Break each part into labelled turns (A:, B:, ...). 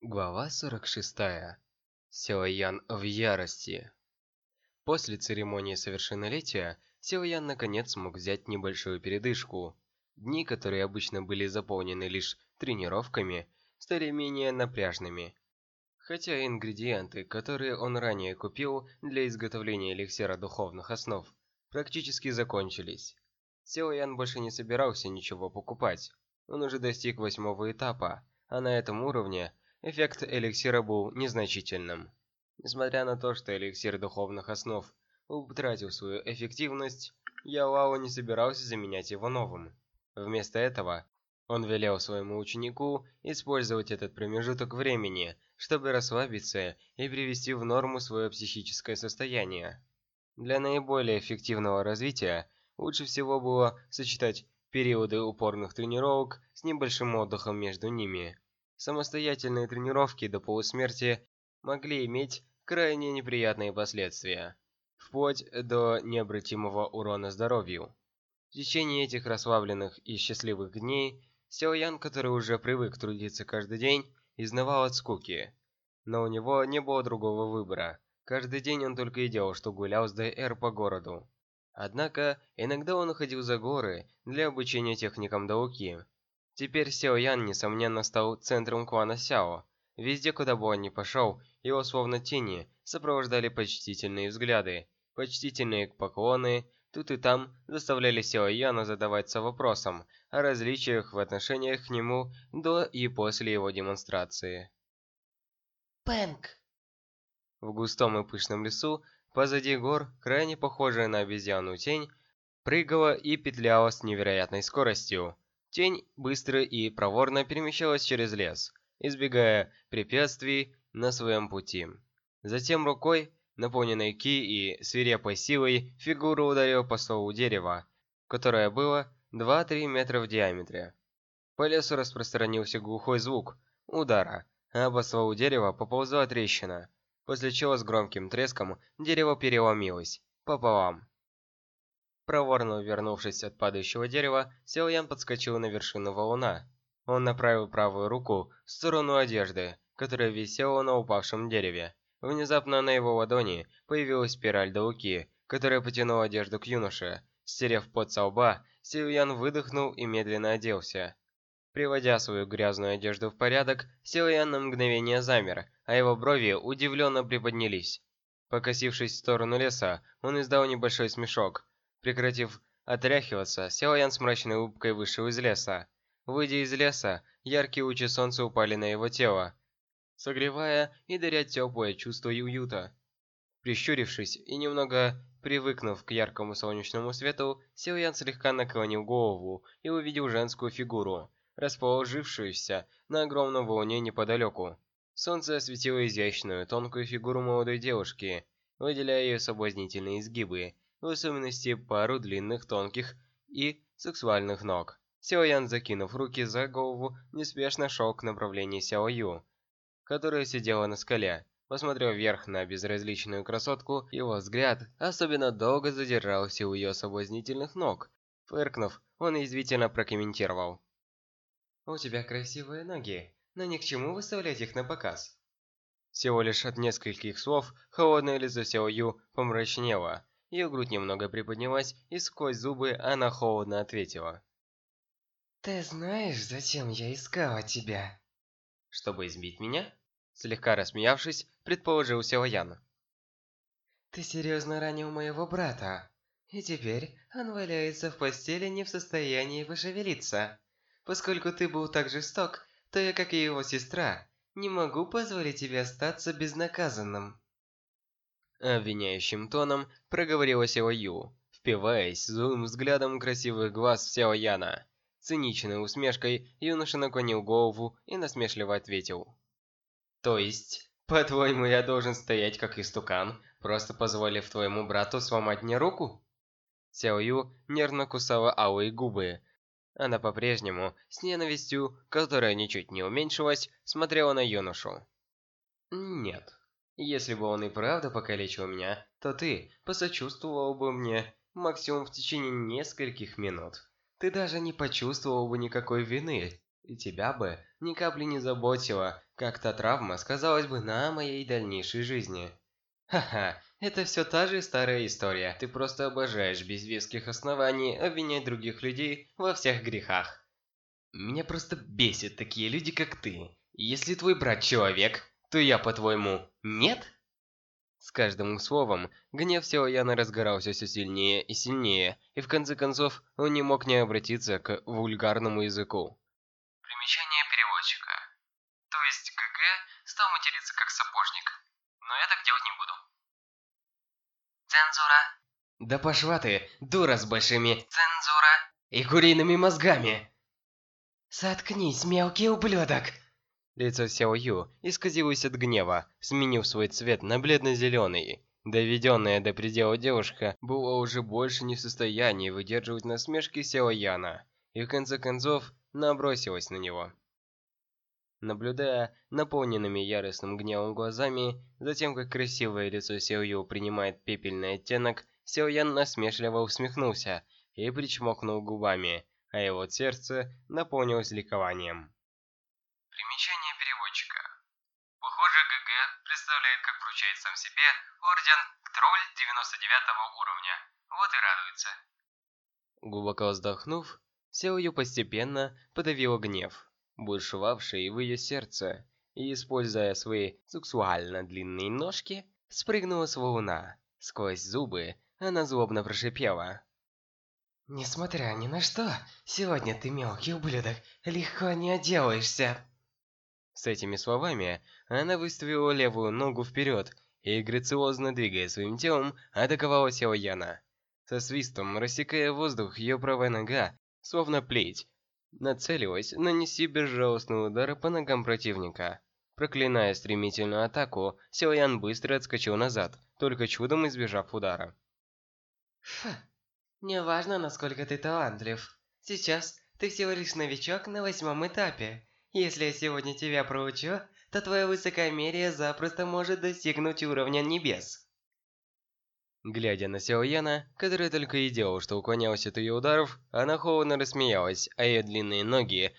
A: Глава 46. Силаян в ярости. После церемонии совершеннолетия, Силаян наконец смог взять небольшую передышку. Дни, которые обычно были заполнены лишь тренировками, стали менее напряжными. Хотя ингредиенты, которые он ранее купил для изготовления эликсира духовных основ, практически закончились. Силаян больше не собирался ничего покупать. Он уже достиг восьмого этапа, а на этом уровне эффект эликсира был незначительным. Несмотря на то, что эликсир духовных основ утратил свою эффективность, Ялао не собирался заменять его новым. Вместо этого, он велел своему ученику использовать этот промежуток времени, чтобы расслабиться и привести в норму свое психическое состояние. Для наиболее эффективного развития лучше всего было сочетать периоды упорных тренировок с небольшим отдыхом между ними. Самостоятельные тренировки до полусмерти могли иметь крайне неприятные последствия, вплоть до необратимого урона здоровью. В течение этих расслабленных и счастливых дней Сяоян, который уже привык трудиться каждый день, изнывал от скуки. Но у него не было другого выбора. Каждый день он только и делал, что гулял с ДР по городу. Однако, иногда он уходил за горы для обучения техникам Дауки. Теперь Сяо Ян, несомненно, стал центром клана Сяо. Везде, куда бы он ни пошел, его словно тени сопровождали почтительные взгляды. Почтительные поклоны тут и там заставляли Сяо Яна задаваться вопросом о различиях в отношениях к нему до и после его демонстрации.
B: Пэнк!
A: В густом и пышном лесу, позади гор, крайне похожая на обезьяну тень, прыгала и петляла с невероятной скоростью. Тень быстро и проворно перемещалась через лес, избегая препятствий на своем пути. Затем рукой, наполненной ки и свирепой силой, фигура ударила по стволу дерева, которое было 2-3 метра в диаметре. По лесу распространился глухой звук удара, а по стволу дерева поползла трещина, после чего с громким треском дерево переломилось пополам. Проворно вернувшись от падающего дерева, Сяоян подскочил на вершину валуна. Он направил правую руку в сторону одежды, которая висела на упавшем дереве. Внезапно на его ладони появилась спираль Дауки, которая потянула одежду к юноше. Стерев пот со лба, Силуян выдохнул и медленно оделся. Приводя свою грязную одежду в порядок, Силуян на мгновение замер, а его брови удивленно приподнялись. Покосившись в сторону леса, он издал небольшой смешок, Прекратив отряхиваться, Сяоян с мрачной улыбкой вышел из леса. Выйдя из леса, яркие лучи солнца упали на его тело, согревая и даря теплое чувство уюта. Прищурившись и немного привыкнув к яркому солнечному свету, Силуян слегка наклонил голову и увидел женскую фигуру, расположившуюся на огромном валуне неподалеку. Солнце осветило изящную, тонкую фигуру молодой девушки, выделяя ее соблазнительные изгибы, в особенности пару длинных, тонких и сексуальных ног. Сяо Ян, закинув руки за голову, неспешно шел к направлению Сяо Ю, которая сидела на скале. Посмотрев вверх на безразличную красотку, его взгляд особенно долго задержался у ее соблазнительных ног. Фыркнув, он язвительно прокомментировал. «У тебя красивые ноги, но ни к чему выставлять их на показ». Всего лишь от нескольких слов холодное лицо Сяо Ю помрачнело, ее грудь немного приподнялась, и сквозь зубы она холодно ответила.
B: «Ты знаешь, зачем я искала тебя?»
A: «Чтобы избить меня?» Слегка рассмеявшись, предположил Силаян.
B: «Ты серьезно ранил моего брата, и теперь он валяется в постели не в состоянии пошевелиться. Поскольку ты был так жесток, то я, как и его сестра, не могу позволить тебе остаться безнаказанным».
A: Обвиняющим тоном проговорила Сео Ю, впиваясь злым взглядом красивых глаз в Сео Яна. Циничной усмешкой юноша наклонил голову и насмешливо ответил. «То есть, по-твоему, я должен стоять как истукан, просто позволив твоему брату сломать мне руку?» Сяо Ю нервно кусала алые губы. Она по-прежнему, с ненавистью, которая ничуть не уменьшилась, смотрела на юношу. «Нет, если бы он и правда покалечил меня, то ты посочувствовал бы мне максимум в течение нескольких минут. Ты даже не почувствовал бы никакой вины И тебя бы ни капли не заботила, как та травма сказалась бы на моей дальнейшей жизни. Ха-ха, это все та же старая история. Ты просто обожаешь без веских оснований обвинять других людей во всех грехах. Меня просто бесят такие люди, как ты. Если твой брат человек, то я, по-твоему, нет? С каждым словом, гнев Силаяна разгорался все сильнее и сильнее, и в конце концов он не мог не обратиться к вульгарному языку.
B: Примечание переводчика. То есть ГГ стал материться как сапожник. Но я так делать не буду. Цензура.
A: Да пошла ты, дура с большими
B: Цензура.
A: и куриными мозгами!
B: Заткнись, мелкий ублюдок.
A: Лицо Сяо Ю исказилось от гнева, сменив свой цвет на бледно-зеленый. Доведенная до предела девушка была уже больше не в состоянии выдерживать насмешки Сяо Яна, и в конце концов набросилась на него. Наблюдая наполненными яростным гневом глазами, затем как красивое лицо Сяо Ю принимает пепельный оттенок, Сяо Ян насмешливо усмехнулся и причмокнул губами, а его сердце наполнилось ликованием.
B: Примечание переводчика. Похоже, ГГ представляет, как вручает сам себе орден Тролль 99 уровня. Вот и радуется.
A: Глубоко вздохнув, Сяою постепенно подавила гнев, бушевавший в ее сердце, и, используя свои сексуально длинные ножки, спрыгнула с валуна. Сквозь зубы она злобно прошипела.
B: Несмотря ни на что, сегодня ты мелкий ублюдок, легко не отделаешься.
A: С этими словами она выставила левую ногу вперед и, грациозно двигая своим телом, атаковала Сяо Яна. Со свистом, рассекая воздух, ее правая нога, словно плеть, нацелилась нанести безжалостный удар по ногам противника. Проклиная стремительную атаку, Сяо Ян быстро отскочил назад, только чудом избежав удара.
B: Фу, неважно, насколько ты талантлив. Сейчас ты всего лишь новичок на восьмом этапе. Если я сегодня тебя проучу, то твое высокомерие запросто может достигнуть уровня небес.
A: Глядя на Сяо Яна, который только и делал, что уклонялся от ее ударов, она холодно рассмеялась, а ее длинные ноги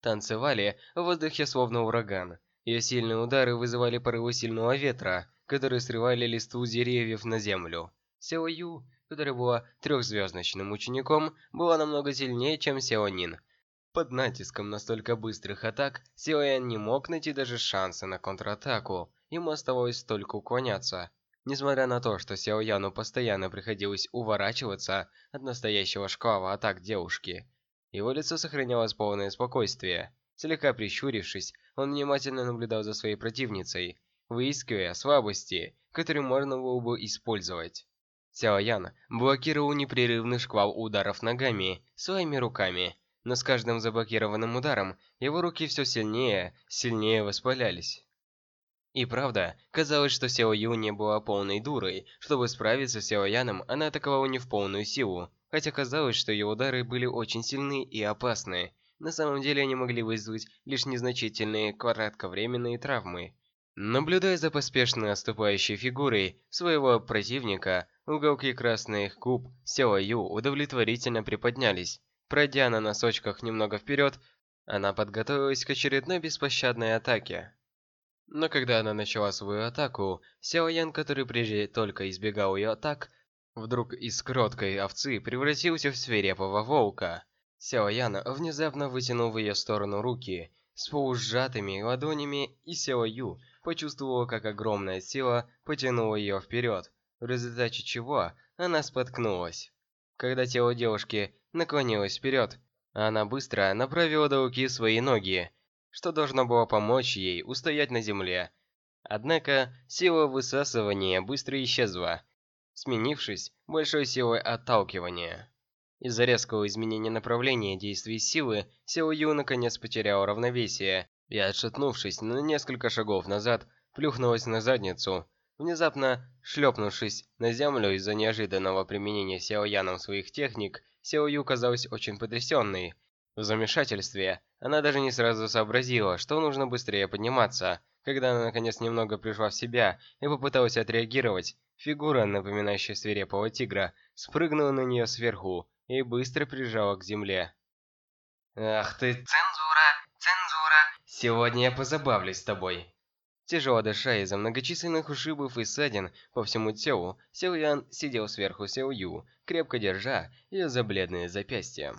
A: танцевали в воздухе словно ураган. Ее сильные удары вызывали порывы сильного ветра, которые срывали листву деревьев на землю. Сяо Ю, которая была трехзвездочным учеником, была намного сильнее, чем Сяо Нин. Под натиском настолько быстрых атак, Ян не мог найти даже шанса на контратаку, ему оставалось только уклоняться. Несмотря на то, что Сяо Яну постоянно приходилось уворачиваться от настоящего шквала атак девушки, его лицо сохранялось полное спокойствие. Слегка прищурившись, он внимательно наблюдал за своей противницей, выискивая слабости, которые можно было бы использовать. Сяо Ян блокировал непрерывный шквал ударов ногами, своими руками, но с каждым заблокированным ударом его руки все сильнее, сильнее воспалялись. И правда, казалось, что Сяо Ю не была полной дурой. Чтобы справиться с Сяо Яном, она атаковала не в полную силу. Хотя казалось, что ее удары были очень сильны и опасны. На самом деле они могли вызвать лишь незначительные кратковременные травмы. Наблюдая за поспешно отступающей фигурой своего противника, уголки красных губ Сяо Ю удовлетворительно приподнялись. Пройдя на носочках немного вперед, она подготовилась к очередной беспощадной атаке. Но когда она начала свою атаку, Сяо Ян, который прежде только избегал ее атак, вдруг из кроткой овцы превратился в свирепого волка. Сяо Ян внезапно вытянул в ее сторону руки с полусжатыми ладонями, и Сяо Ю почувствовала, как огромная сила потянула ее вперед, в результате чего она споткнулась. Когда тело девушки наклонилось вперед, она быстро направила до руки свои ноги, что должно было помочь ей устоять на земле. Однако сила высасывания быстро исчезла, сменившись большой силой отталкивания. Из-за резкого изменения направления действий силы, Сяо Ю наконец потеряла равновесие и, отшатнувшись на несколько шагов назад, плюхнулась на задницу, внезапно шлепнувшись на землю из-за неожиданного применения Сяо Яном своих техник, Сяо Ю казалась очень потрясенной. В замешательстве она даже не сразу сообразила, что нужно быстрее подниматься. Когда она наконец немного пришла в себя и попыталась отреагировать, фигура, напоминающая свирепого тигра, спрыгнула на нее сверху и быстро прижала к земле.
B: Ах ты... Цензура. Сегодня я позабавлюсь с тобой.
A: Тяжело дыша из-за многочисленных ушибов и ссадин по всему телу, Сяо Ян сидел сверху Сяо Ю, крепко держа ее за бледные запястья.